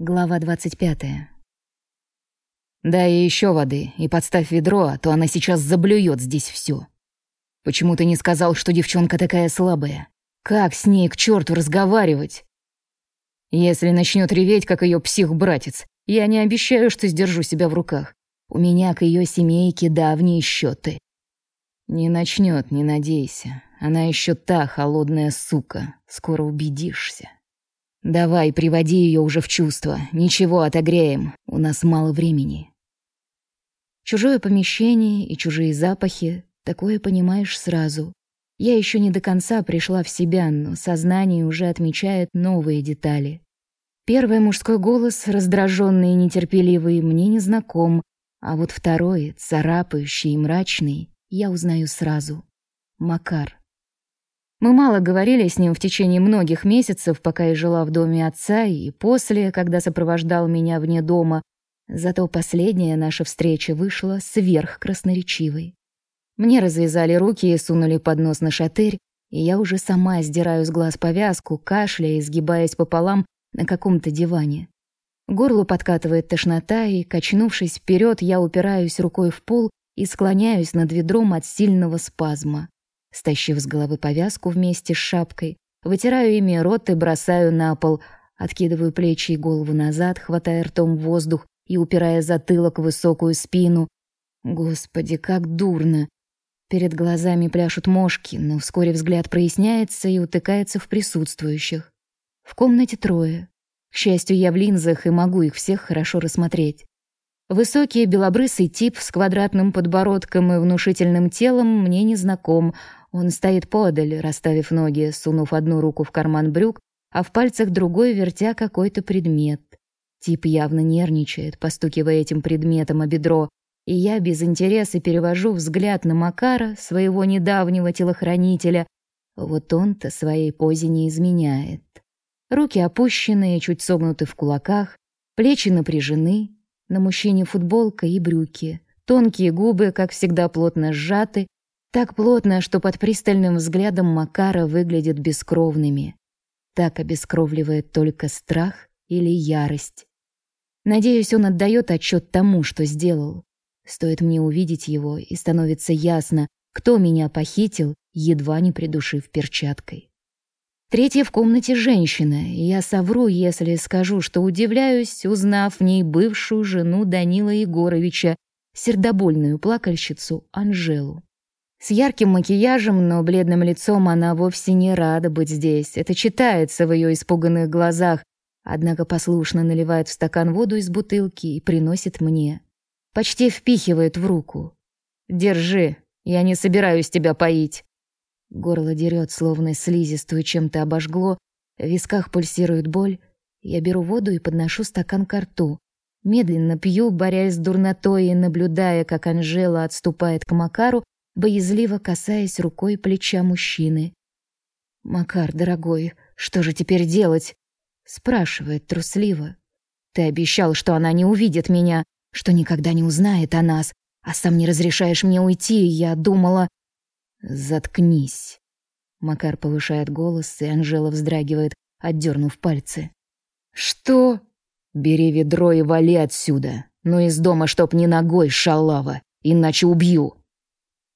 Глава 25. «Дай ей еще воды и подставь ведро, а то она сейчас заблюет здесь все. Почему ты не сказал, что девчонка такая слабая? Как с ней к черту разговаривать? Если начнет реветь, как ее псих-братец, я не обещаю, что сдержу себя в руках. У меня к ее семейке давние счеты. Не начнет, не надейся. Она еще та холодная сука. Скоро убедишься. Давай, приводи ее уже в чувство. Ничего, отогреем. У нас мало времени. Чужое помещение и чужие запахи, такое понимаешь сразу. Я еще не до конца пришла в себя, но сознание уже отмечает новые детали. Первый мужской голос, раздраженный и нетерпеливый, мне не знаком, а вот второй, царапающий и мрачный, я узнаю сразу. Макар. Мы мало говорили с ним в течение многих месяцев, пока я жила в доме отца, и после, когда сопровождал меня вне дома. Зато последняя наша встреча вышла сверхкрасноречивой. Мне развязали руки и сунули под нос на шатырь, и я уже сама сдираю с глаз повязку, кашляя и сгибаясь пополам на каком-то диване. Горло подкатывает тошнота, и, качнувшись вперед, я упираюсь рукой в пол и склоняюсь над ведром от сильного спазма. Стащив с головы повязку вместе с шапкой, вытираю ими рот и бросаю на пол, откидываю плечи и голову назад, хватая ртом воздух и упирая затылок в высокую спину. Господи, как дурно! Перед глазами пляшут мошки, но вскоре взгляд проясняется и утыкается в присутствующих. В комнате трое. К счастью, я в линзах и могу их всех хорошо рассмотреть. Высокий белобрысый тип с квадратным подбородком и внушительным телом мне не знаком, он стоит подаль, расставив ноги, сунув одну руку в карман брюк, а в пальцах другой вертя какой-то предмет. Тип явно нервничает, постукивая этим предметом о бедро, и я без интереса перевожу взгляд на Макара, своего недавнего телохранителя. Вот он-то своей позе не изменяет. Руки опущенные, чуть согнуты в кулаках, плечи напряжены, на мужчине футболка и брюки, тонкие губы, как всегда, плотно сжаты, так плотно, что под пристальным взглядом Макара выглядят бескровными. Так обескровливает только страх или ярость. Надеюсь, он отдает отчет тому, что сделал. Стоит мне увидеть его, и становится ясно, кто меня похитил, едва не придушив перчаткой. Третья в комнате женщина, и я совру, если скажу, что удивляюсь, узнав в ней бывшую жену Данила Егоровича, сердобольную плакальщицу Анжелу. С ярким макияжем, но бледным лицом она вовсе не рада быть здесь. Это читается в ее испуганных глазах, однако послушно наливает в стакан воду из бутылки и приносит мне. Почти впихивает в руку. «Держи, я не собираюсь тебя поить». Горло дерет, словно слизистую чем-то обожгло, в висках пульсирует боль. Я беру воду и подношу стакан к рту. Медленно пью, борясь с дурнотой и наблюдая, как Анжела отступает к Макару, боязливо касаясь рукой плеча мужчины. «Макар, дорогой, что же теперь делать?» спрашивает трусливо. «Ты обещал, что она не увидит меня, что никогда не узнает о нас, а сам не разрешаешь мне уйти, и я думала...» «Заткнись!» Макар повышает голос, и Анжела вздрагивает, отдернув пальцы. «Что?» «Бери ведро и вали отсюда, но из дома чтоб ни ногой, шалава, иначе убью!»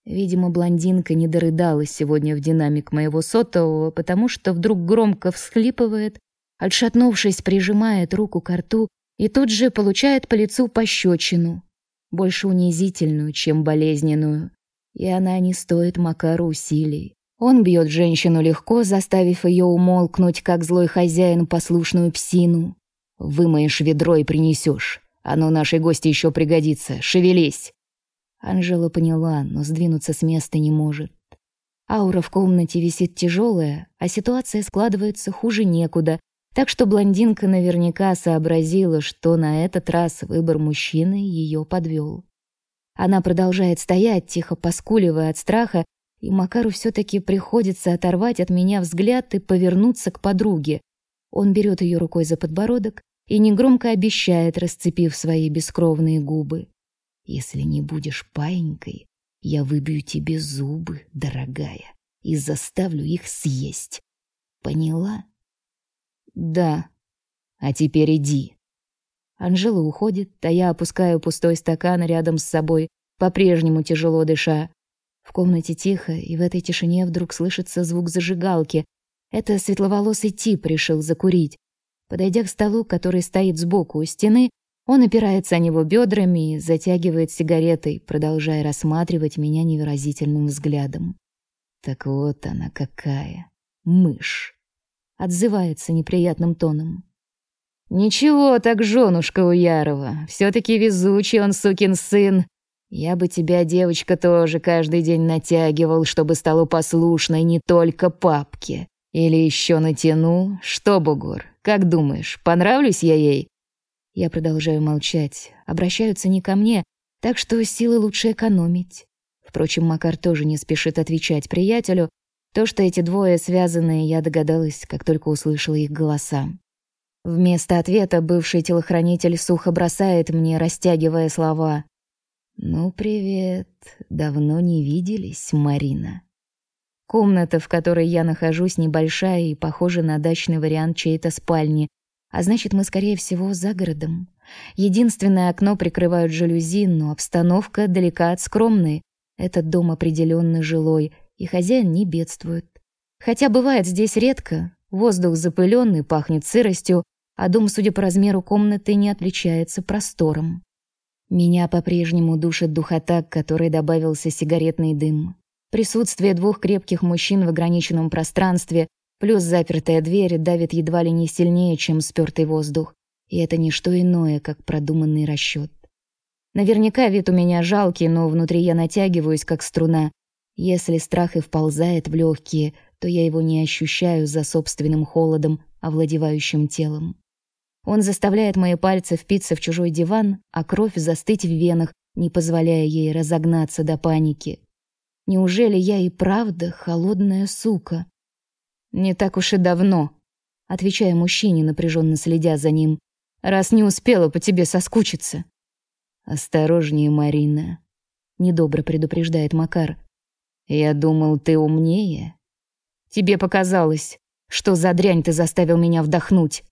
Видимо, блондинка не дорыдалась сегодня в динамик моего сотового, потому что вдруг громко всхлипывает, отшатнувшись, прижимает руку к рту и тут же получает по лицу пощечину, больше унизительную, чем болезненную. И она не стоит Макару усилий. Он бьет женщину легко, заставив ее умолкнуть, как злой хозяин послушную псину. «Вымоешь ведро и принесешь. Оно нашей гости еще пригодится. Шевелись!» Анжела поняла, но сдвинуться с места не может. Аура в комнате висит тяжелая, а ситуация складывается хуже некуда, так что блондинка наверняка сообразила, что на этот раз выбор мужчины ее подвел. Она продолжает стоять, тихо поскуливая от страха, и Макару все-таки приходится оторвать от меня взгляд и повернуться к подруге. Он берет ее рукой за подбородок и негромко обещает, расцепив свои бескровные губы. Если не будешь паинькой, я выбью тебе зубы, дорогая, и заставлю их съесть. Поняла? Да. А теперь иди. Анжела уходит, а я опускаю пустой стакан рядом с собой, по-прежнему тяжело дыша. В комнате тихо, и в этой тишине вдруг слышится звук зажигалки. Это светловолосый тип решил закурить. Подойдя к столу, который стоит сбоку у стены, он опирается о него бедрами и затягивает сигаретой, продолжая рассматривать меня невыразительным взглядом. Так вот она какая, мышь. Отзывается неприятным тоном. Ничего, так жёнушка Уярова, все таки везучий он сукин сын. Я бы тебя, девочка, тоже каждый день натягивал, чтобы стала послушной не только папке. Или еще натяну. Что, бугор, как думаешь, понравлюсь я ей? Я продолжаю молчать. Обращаются не ко мне, так что силы лучше экономить. Впрочем, Макар тоже не спешит отвечать приятелю. То, что эти двое связаны, я догадалась, как только услышала их голоса. Вместо ответа бывший телохранитель сухо бросает мне, растягивая слова. «Ну, привет. Давно не виделись, Марина». Комната, в которой я нахожусь, небольшая и похожа на дачный вариант чьей-то спальни, а значит, мы, скорее всего, за городом. Единственное окно прикрывают жалюзи, но обстановка далека от скромной. Этот дом определенно жилой, и хозяин не бедствует. Хотя бывает здесь редко. Воздух запыленный, пахнет сыростью, а дом, судя по размеру комнаты, не отличается простором. Меня по-прежнему душит духота, к которой добавился сигаретный дым. Присутствие двух крепких мужчин в ограниченном пространстве Плюс запертая дверь давит едва ли не сильнее, чем спёртый воздух. И это не что иное, как продуманный расчёт. Наверняка вид у меня жалкий, но внутри я натягиваюсь, как струна. Если страх и вползает в легкие, то я его не ощущаю за собственным холодом, овладевающим телом. Он заставляет мои пальцы впиться в чужой диван, а кровь застыть в венах, не позволяя ей разогнаться до паники. Неужели я и правда холодная сука? Не так уж и давно, отвечая мужчине, напряженно следя за ним. Раз не успела по тебе соскучиться. Осторожнее, Марина, недобро предупреждает Макар. Я думал, ты умнее. Тебе показалось, что за дрянь ты заставил меня вдохнуть.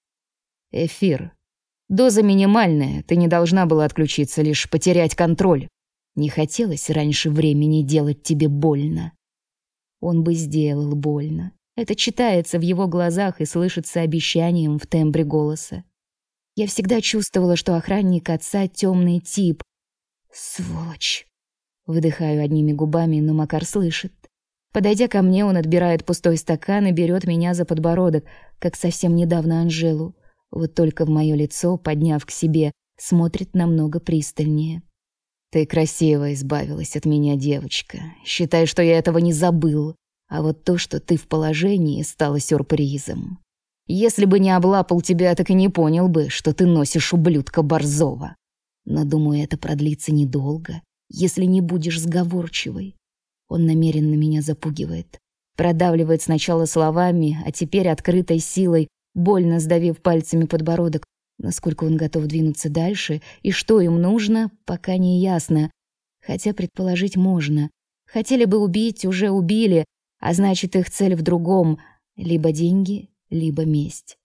Эфир. Доза минимальная, ты не должна была отключиться, лишь потерять контроль. Не хотелось раньше времени делать тебе больно. Он бы сделал больно. Это читается в его глазах и слышится обещанием в тембре голоса. Я всегда чувствовала, что охранник отца темный тип. Сволочь. Выдыхаю одними губами, но Макар слышит. Подойдя ко мне, он отбирает пустой стакан и берет меня за подбородок, как совсем недавно Анжелу. Вот только в мое лицо, подняв к себе, смотрит намного пристальнее. Ты красиво избавилась от меня, девочка. Считай, что я этого не забыл. А вот то, что ты в положении, стало сюрпризом. Если бы не облапал тебя, так и не понял бы, что ты носишь ублюдка Борзова. Но, думаю, это продлится недолго, если не будешь сговорчивой. Он намеренно меня запугивает. Продавливает сначала словами, а теперь открытой силой, больно сдавив пальцами подбородок. Насколько он готов двинуться дальше и что им нужно, пока не ясно. Хотя предположить можно. Хотели бы убить, уже убили, а значит, их цель в другом — либо деньги, либо месть.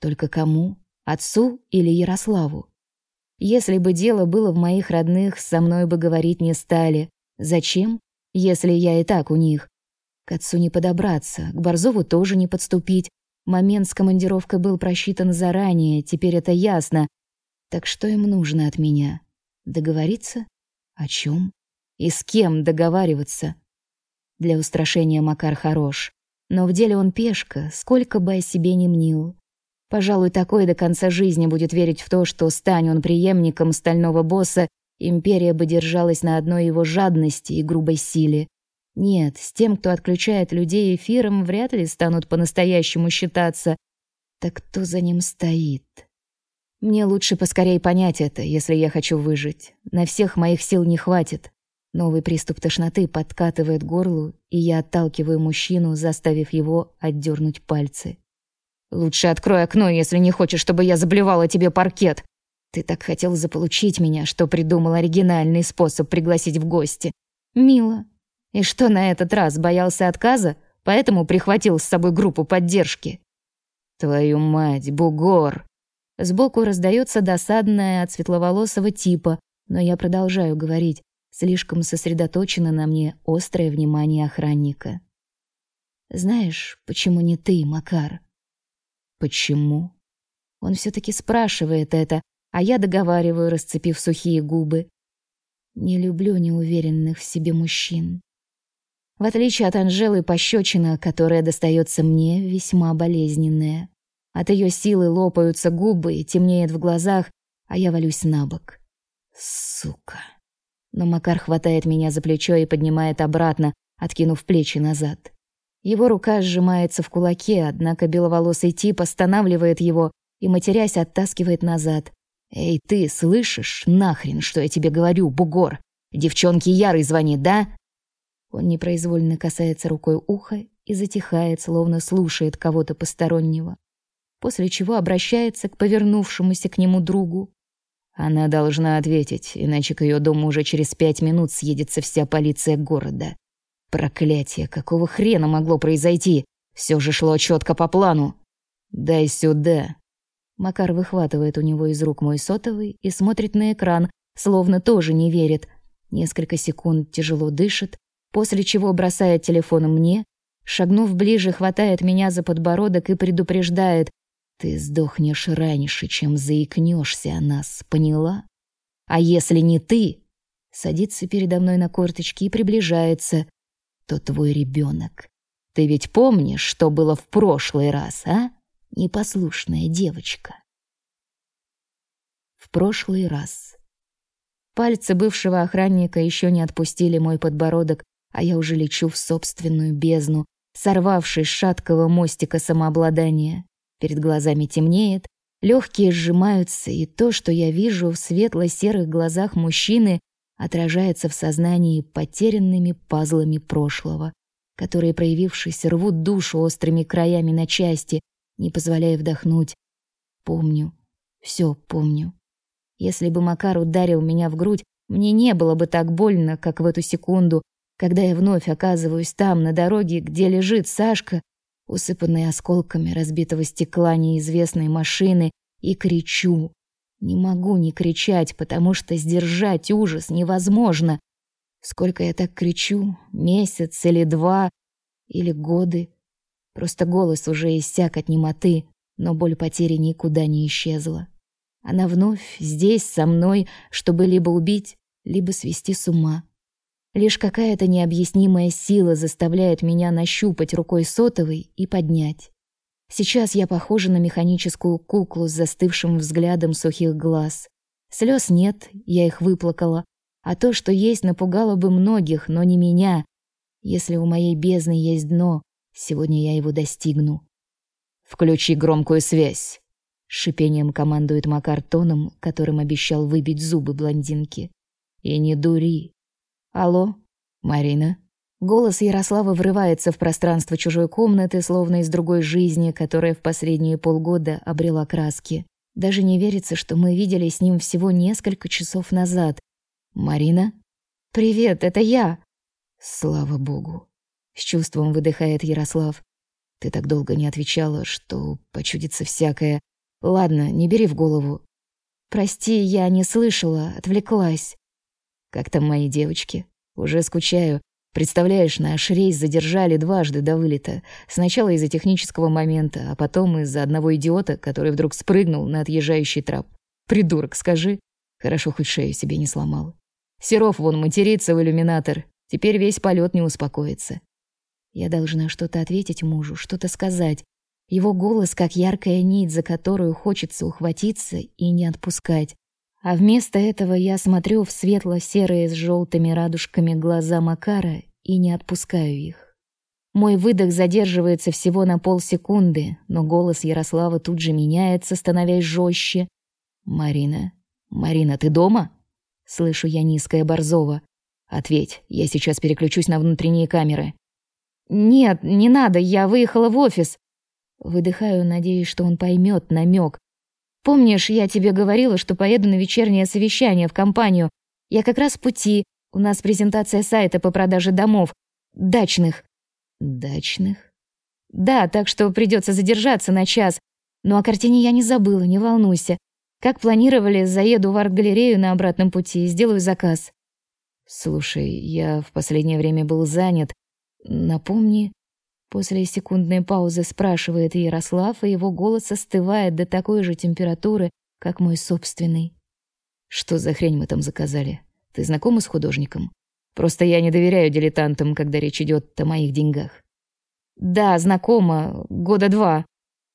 Только кому? Отцу или Ярославу? Если бы дело было в моих родных, со мной бы говорить не стали. Зачем, если я и так у них? К отцу не подобраться, к Борзову тоже не подступить. Момент с командировкой был просчитан заранее, теперь это ясно. Так что им нужно от меня? Договориться? О чем? И с кем договариваться? Для устрашения Макар хорош, но в деле он пешка, сколько бы о себе ни мнил. Пожалуй, такой до конца жизни будет верить в то, что стань он преемником стального босса, империя бы держалась на одной его жадности и грубой силе. Нет, с тем, кто отключает людей эфиром, вряд ли станут по-настоящему считаться. Так кто за ним стоит? Мне лучше поскорей понять это, если я хочу выжить. На всех моих сил не хватит. Новый приступ тошноты подкатывает горлу, и я отталкиваю мужчину, заставив его отдернуть пальцы. «Лучше открой окно, если не хочешь, чтобы я заблевала тебе паркет. Ты так хотел заполучить меня, что придумал оригинальный способ пригласить в гости. Мило. И что на этот раз, боялся отказа, поэтому прихватил с собой группу поддержки?» «Твою мать, бугор!» Сбоку раздается досадное от светловолосого типа, но я продолжаю говорить, слишком сосредоточено на мне острое внимание охранника. Знаешь, почему не ты, Макар? Почему? Он все таки спрашивает это, а я договариваю, расцепив сухие губы. Не люблю неуверенных в себе мужчин. В отличие от Анжелы, пощечина, которая достается мне, весьма болезненная. От ее силы лопаются губы и темнеет в глазах, а я валюсь на бок. Сука. Но Макар хватает меня за плечо и поднимает обратно, откинув плечи назад. Его рука сжимается в кулаке, однако беловолосый тип останавливает его и, матерясь, оттаскивает назад. «Эй, ты, слышишь? Нахрен, что я тебе говорю, бугор? Девчонке Ярый звонит, да?» Он непроизвольно касается рукой уха и затихает, словно слушает кого-то постороннего, после чего обращается к повернувшемуся к нему другу. Она должна ответить, иначе к ее дому уже через пять минут съедется вся полиция города. Проклятие, какого хрена могло произойти? Все же шло четко по плану. Дай сюда. Макар выхватывает у него из рук мой сотовый и смотрит на экран, словно тоже не верит. Несколько секунд тяжело дышит, после чего бросает телефон мне, шагнув ближе, хватает меня за подбородок и предупреждает: "Ты сдохнешь раньше, чем заикнешься о нас, поняла? А если не ты?" Садится передо мной на корточки и приближается. "То твой ребенок. Ты ведь помнишь, что было в прошлый раз, а? Непослушная девочка." В прошлый раз. Пальцы бывшего охранника еще не отпустили мой подбородок, а я уже лечу в собственную бездну, сорвавшись с шаткого мостика самообладания. Перед глазами темнеет, легкие сжимаются, и то, что я вижу в светло-серых глазах мужчины, отражается в сознании потерянными пазлами прошлого, которые, проявившись, рвут душу острыми краями на части, не позволяя вдохнуть. Помню, все помню. Если бы Макар ударил меня в грудь, мне не было бы так больно, как в эту секунду, когда я вновь оказываюсь там, на дороге, где лежит Сашка, усыпанный осколками разбитого стекла неизвестной машины, и кричу. Не могу не кричать, потому что сдержать ужас невозможно. Сколько я так кричу? Месяц или два? Или годы? Просто голос уже иссяк от немоты, но боль потери никуда не исчезла. Она вновь здесь со мной, чтобы либо убить, либо свести с ума. Лишь какая-то необъяснимая сила заставляет меня нащупать рукой сотовый и поднять. Сейчас я похожа на механическую куклу с застывшим взглядом сухих глаз. Слез нет, я их выплакала, а то, что есть, напугало бы многих, но не меня. Если у моей бездны есть дно, сегодня я его достигну. Включи громкую связь, шипением командует Макар тоном, которым обещал выбить зубы блондинки. И не дури. Алло, Марина. Голос Ярослава врывается в пространство чужой комнаты, словно из другой жизни, которая в последние полгода обрела краски. Даже не верится, что мы видели с ним всего несколько часов назад. Марина? Привет, это я. Слава богу. С чувством выдыхает Ярослав. Ты так долго не отвечала, что почудится всякое. Ладно, не бери в голову. Прости, я не слышала, отвлеклась. Как там мои девочки? Уже скучаю. Представляешь, наш рейс задержали дважды до вылета. Сначала из-за технического момента, а потом из-за одного идиота, который вдруг спрыгнул на отъезжающий трап. Придурок, скажи. Хорошо, хоть шею себе не сломал. Серов вон матерится в иллюминатор. Теперь весь полет не успокоится. Я должна что-то ответить мужу, что-то сказать. Его голос как яркая нить, за которую хочется ухватиться и не отпускать. А вместо этого я смотрю в светло-серые с желтыми радужками глаза Макара и не отпускаю их. Мой выдох задерживается всего на полсекунды, но голос Ярослава тут же меняется, становясь жестче. «Марина, Марина, ты дома?» Слышу я низкое Борзова. «Ответь, я сейчас переключусь на внутренние камеры». «Нет, не надо, я выехала в офис». Выдыхаю, надеясь, что он поймет намек, Помнишь, я тебе говорила, что поеду на вечернее совещание в компанию? Я как раз в пути. У нас презентация сайта по продаже домов. Дачных. Дачных? Да, так что придется задержаться на час. Но о картине я не забыла, не волнуйся. Как планировали, заеду в арт-галерею на обратном пути и сделаю заказ. Слушай, я в последнее время был занят. Напомни. После секундной паузы спрашивает Ярослав, и его голос остывает до такой же температуры, как мой собственный. Что за хрень мы там заказали? Ты знакома с художником? Просто я не доверяю дилетантам, когда речь идет о моих деньгах. Да, знакома, года два.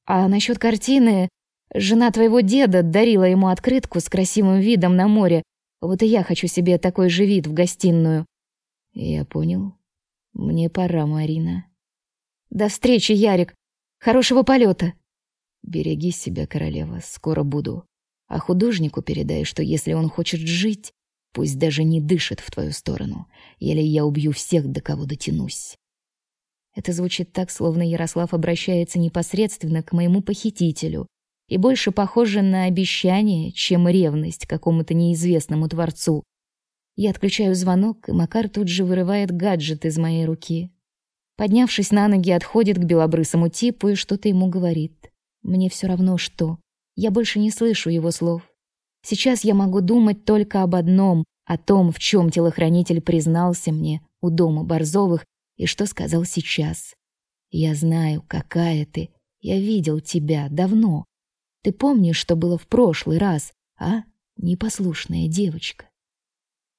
А насчет картины, жена твоего деда дарила ему открытку с красивым видом на море. Вот и я хочу себе такой же вид в гостиную. Я понял. Мне пора, Марина. До встречи, Ярик. Хорошего полета. Береги себя, королева, скоро буду. А художнику передай, что если он хочет жить, пусть даже не дышит в твою сторону, или я убью всех, до кого дотянусь. Это звучит так, словно Ярослав обращается непосредственно к моему похитителю, и больше похоже на обещание, чем ревность к какому-то неизвестному творцу. Я отключаю звонок, и Макар тут же вырывает гаджет из моей руки. Поднявшись на ноги, отходит к белобрысому типу и что-то ему говорит. Мне все равно что. Я больше не слышу его слов. Сейчас я могу думать только об одном, о том, в чем телохранитель признался мне у дома Борзовых и что сказал сейчас. Я знаю, какая ты. Я видел тебя давно. Ты помнишь, что было в прошлый раз, а? Непослушная девочка.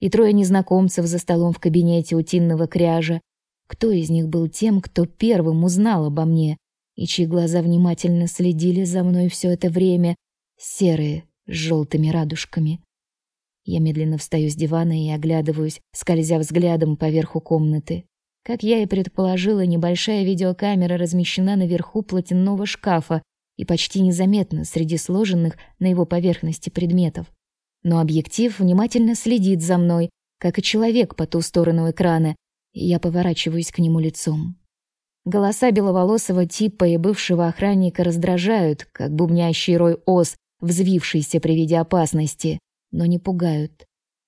И трое незнакомцев за столом в кабинете утиного кряжа. Кто из них был тем, кто первым узнал обо мне, и чьи глаза внимательно следили за мной все это время, серые, с желтыми радужками. Я медленно встаю с дивана и оглядываюсь, скользя взглядом по верху комнаты. Как я и предположила, небольшая видеокамера размещена наверху платяного шкафа и почти незаметна среди сложенных на его поверхности предметов. Но объектив внимательно следит за мной, как и человек по ту сторону экрана, я поворачиваюсь к нему лицом. Голоса беловолосого типа и бывшего охранника раздражают, как бубнящий рой ос, взвившийся при виде опасности, но не пугают.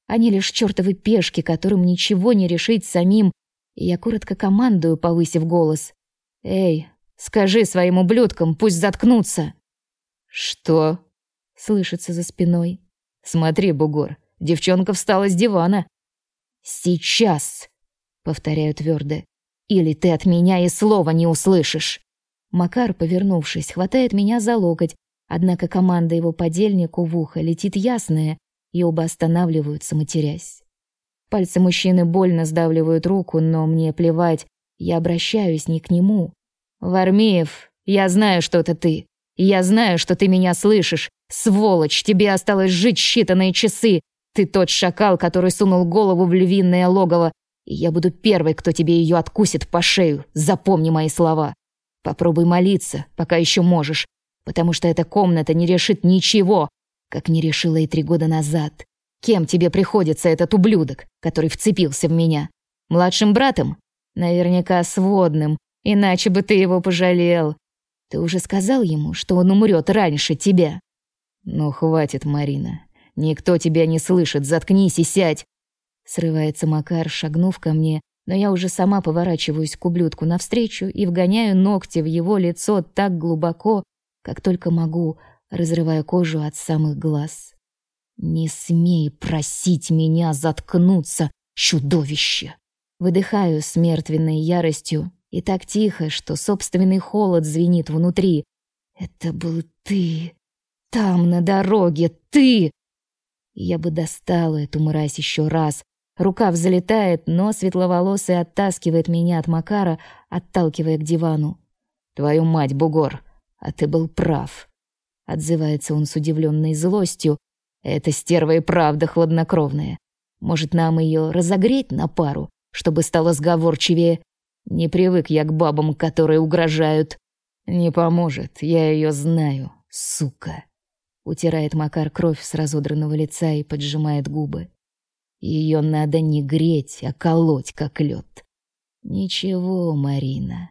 Они лишь чертовы пешки, которым ничего не решить самим я коротко командую, повысив голос. «Эй, скажи своим ублюдкам, пусть заткнутся!» «Что?» — слышится за спиной. «Смотри, бугор, девчонка встала с дивана». «Сейчас!» — повторяю твердо. «Или ты от меня и слова не услышишь!» Макар, повернувшись, хватает меня за локоть, однако команда его подельнику в ухо летит ясная, и оба останавливаются, матерясь. Пальцы мужчины больно сдавливают руку, но мне плевать. Я обращаюсь не к нему. Вармеев, я знаю, что это ты. Я знаю, что ты меня слышишь. Сволочь, тебе осталось жить считанные часы. Ты тот шакал, который сунул голову в львиное логово. И я буду первой, кто тебе ее откусит по шею. Запомни мои слова. Попробуй молиться, пока еще можешь, потому что эта комната не решит ничего, как не решила и три года назад. Кем тебе приходится этот ублюдок, который вцепился в меня? Младшим братом? Наверняка сводным, иначе бы ты его пожалел. Ты уже сказал ему, что он умрет раньше тебя. Ну хватит, Марина. Никто тебя не слышит, заткнись и сядь. Срывается Макар, шагнув ко мне, но я уже сама поворачиваюсь к ублюдку навстречу и вгоняю ногти в его лицо так глубоко, как только могу, разрывая кожу от самых глаз. Не смей просить меня заткнуться, чудовище. Выдыхаю с мертвенной яростью и так тихо, что собственный холод звенит внутри. Это был ты. Там на дороге ты. Я бы достала эту мразь еще раз. Рука взлетает, но светловолосый оттаскивает меня от Макара, отталкивая к дивану. Твою мать, бугор, а ты был прав. Отзывается он с удивленной злостью, эта стерва и правда хладнокровная. Может, нам ее разогреть на пару, чтобы стало сговорчивее? Не привык я к бабам, которые угрожают. Не поможет, я ее знаю, сука. Утирает Макар кровь с разодранного лица и поджимает губы. Ее надо не греть, а колоть, как лед. Ничего, Марина,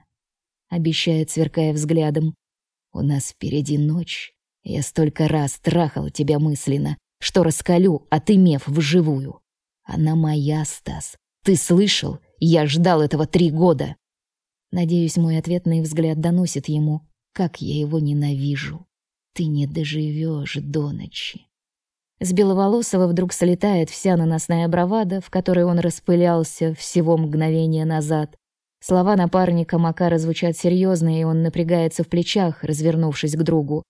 обещает, сверкая взглядом. У нас впереди ночь. Я столько раз трахал тебя мысленно, что раскалю, отымев вживую. Она моя, Стас. Ты слышал? Я ждал этого три года. Надеюсь, мой ответный взгляд доносит ему, как я его ненавижу. ты не доживешь до ночи. С Беловолосого вдруг слетает вся наносная бравада, в которой он распылялся всего мгновение назад. Слова напарника Макара звучат серьезно, и он напрягается в плечах, развернувшись к другу.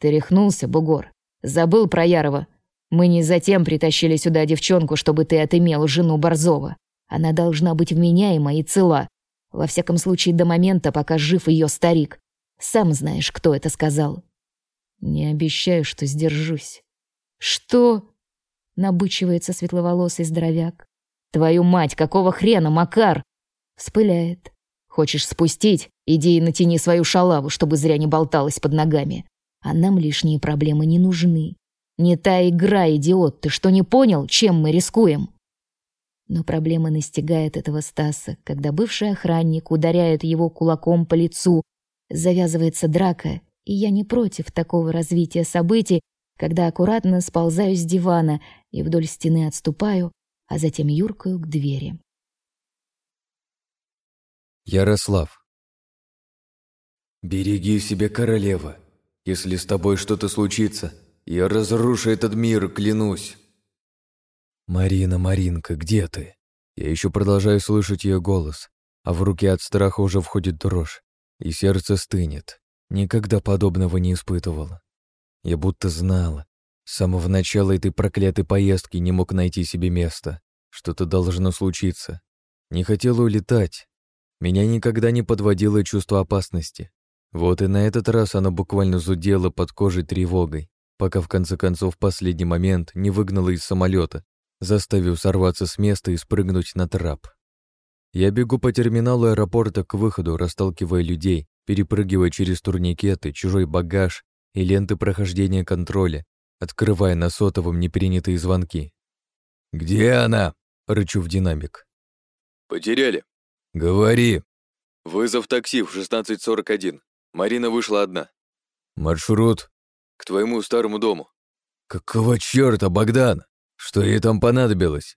«Ты рехнулся, бугор? Забыл про Ярова? Мы не затем притащили сюда девчонку, чтобы ты отымел жену Борзова. Она должна быть вменяема и цела. Во всяком случае, до момента, пока жив ее старик. Сам знаешь, кто это сказал». «Не обещаю, что сдержусь». «Что?» — набычивается светловолосый здоровяк. «Твою мать, какого хрена, Макар?» Вспыляет. Хочешь спустить? Иди и натяни свою шалаву, чтобы зря не болталась под ногами. А нам лишние проблемы не нужны. Не та игра, идиот, ты что не понял, чем мы рискуем? Но проблема настигает этого Стаса, когда бывший охранник ударяет его кулаком по лицу. Завязывается драка, и я не против такого развития событий, когда аккуратно сползаю с дивана и вдоль стены отступаю, а затем юркаю к двери. Ярослав. «Береги себе, королева. Если с тобой что-то случится, я разрушу этот мир, клянусь». «Марина, Маринка, где ты?» Я еще продолжаю слышать ее голос, а в руке от страха уже входит дрожь, и сердце стынет. Никогда подобного не испытывала. Я будто знала. С самого начала этой проклятой поездки не мог найти себе места. Что-то должно случиться. Не хотела улетать, меня никогда не подводило чувство опасности. Вот и на этот раз оно буквально зудело под кожей тревогой, пока в конце концов в последний момент не выгнало из самолета, заставив сорваться с места и спрыгнуть на трап. Я бегу по терминалу аэропорта к выходу, расталкивая людей, перепрыгивая через турникеты, чужой багаж и ленты прохождения контроля, открывая на сотовом непринятые звонки. «Где она?» — рычу в динамик. «Потеряли», «Говори!» «Вызов такси в 16.41. Марина вышла одна». «Маршрут?» «К твоему старому дому». «Какого чёрта, Богдан? Что ей там понадобилось?»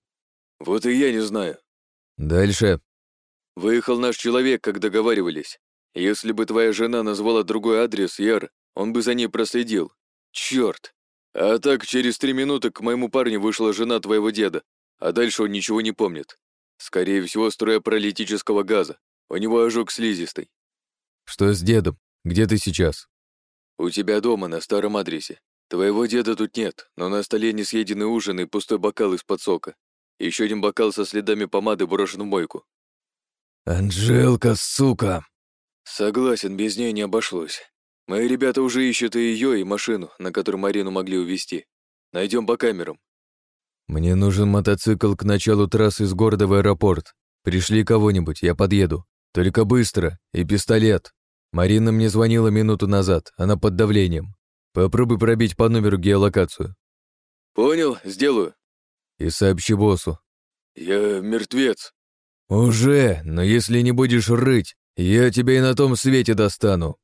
«Вот и я не знаю». «Дальше?» «Выехал наш человек, как договаривались. Если бы твоя жена назвала другой адрес, Яр, он бы за ней проследил. Чёрт! А так, через три минуты к моему парню вышла жена твоего деда, а дальше он ничего не помнит. Скорее всего, строя паралитического газа. У него ожог слизистой. Что с дедом? Где ты сейчас? У тебя дома, на старом адресе. Твоего деда тут нет, но на столе не съеденный ужин и пустой бокал из-под сока. Еще один бокал со следами помады брошен в мойку. Анжелка, сука! Согласен, без нее не обошлось. Мои ребята уже ищут и ее, и машину, на которую Марину могли увезти. Найдем по камерам. «Мне нужен мотоцикл к началу трассы из города в аэропорт. Пришли кого-нибудь, я подъеду. Только быстро. И пистолет. Марина мне звонила минуту назад, она под давлением. Попробуй пробить по номеру геолокацию». «Понял, сделаю». «И сообщи боссу». «Я мертвец». «Уже, но если не будешь рыть, я тебя и на том свете достану».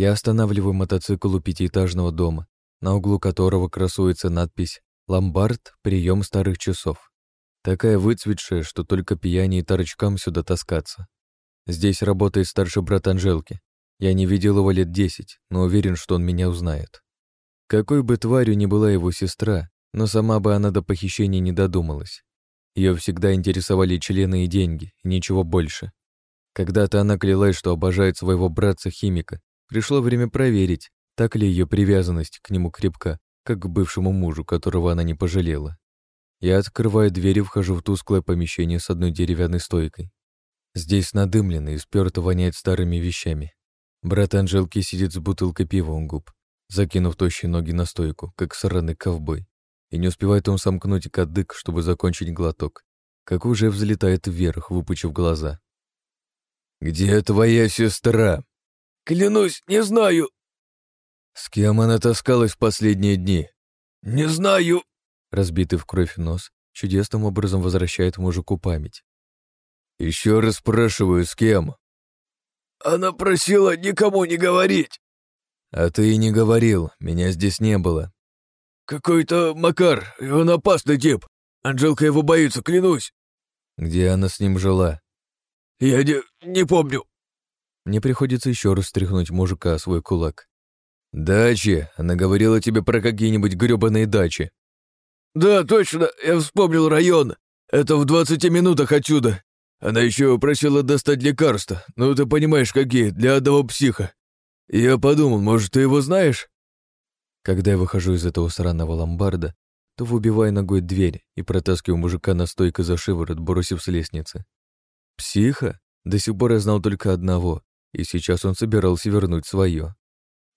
Я останавливаю мотоцикл у пятиэтажного дома, на углу которого красуется надпись Ломбард — прием старых часов. Такая выцветшая, что только пьяни и торочкам сюда таскаться. Здесь работает старший брат Анжелки. Я не видел его лет десять, но уверен, что он меня узнает. Какой бы тварью ни была его сестра, но сама бы она до похищения не додумалась. Ее всегда интересовали члены и деньги, и ничего больше. Когда-то она клялась, что обожает своего братца-химика. Пришло время проверить, так ли ее привязанность к нему крепка, как к бывшему мужу, которого она не пожалела. Я открываю дверь и вхожу в тусклое помещение с одной деревянной стойкой. Здесь надымленно и спёрто воняет старыми вещами. Брат Анжелки сидит с бутылкой пива у губ, закинув тощие ноги на стойку, как сраный ковбой. И не успевает он сомкнуть кадык, чтобы закончить глоток, как уже взлетает вверх, выпучив глаза. «Где твоя сестра?» «Клянусь, не знаю!» С кем она таскалась в последние дни? Не знаю. Разбитый в кровь нос чудесным образом возвращает мужику память. Еще раз спрашиваю, с кем? Она просила никому не говорить. А ты и не говорил, меня здесь не было. Какой-то Макар, и он опасный тип. Анжелка его боится, клянусь. Где она с ним жила? Я не, не помню. Мне приходится еще раз стряхнуть мужика свой кулак. «Дачи? Она говорила тебе про какие-нибудь грёбаные дачи». «Да, точно, я вспомнил район. Это в двадцати минутах отсюда. Она еще просила достать лекарства. Ну, ты понимаешь, какие, для одного психа. Я подумал, может, ты его знаешь?» Когда я выхожу из этого сраного ломбарда, то выбиваю ногой дверь и протаскиваю мужика на стойко за шиворот, бросив с лестницы. Психа? До сих пор я знал только одного, и сейчас он собирался вернуть свое.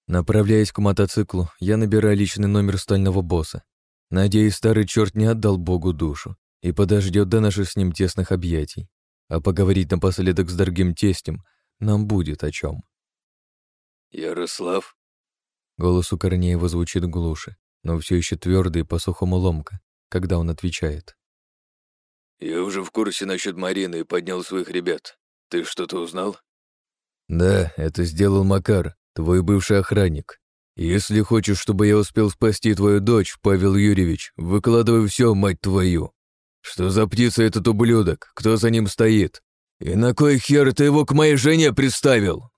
Направляясь к мотоциклу, я набираю личный номер стального босса. Надеюсь, старый черт не отдал Богу душу и подождет до наших с ним тесных объятий. А поговорить напоследок с дорогим тестем нам будет о чем. «Ярослав?» Голос у Корнеева звучит глуше, но все еще твердый и по-сухому ломка, когда он отвечает. «Я уже в курсе насчет Марины и поднял своих ребят. Ты что-то узнал?» «Да, это сделал Макар, твой бывший охранник. Если хочешь, чтобы я успел спасти твою дочь, Павел Юрьевич, выкладывай все, мать твою. Что за птица этот ублюдок? Кто за ним стоит? И на кой хер ты его к моей жене приставил?»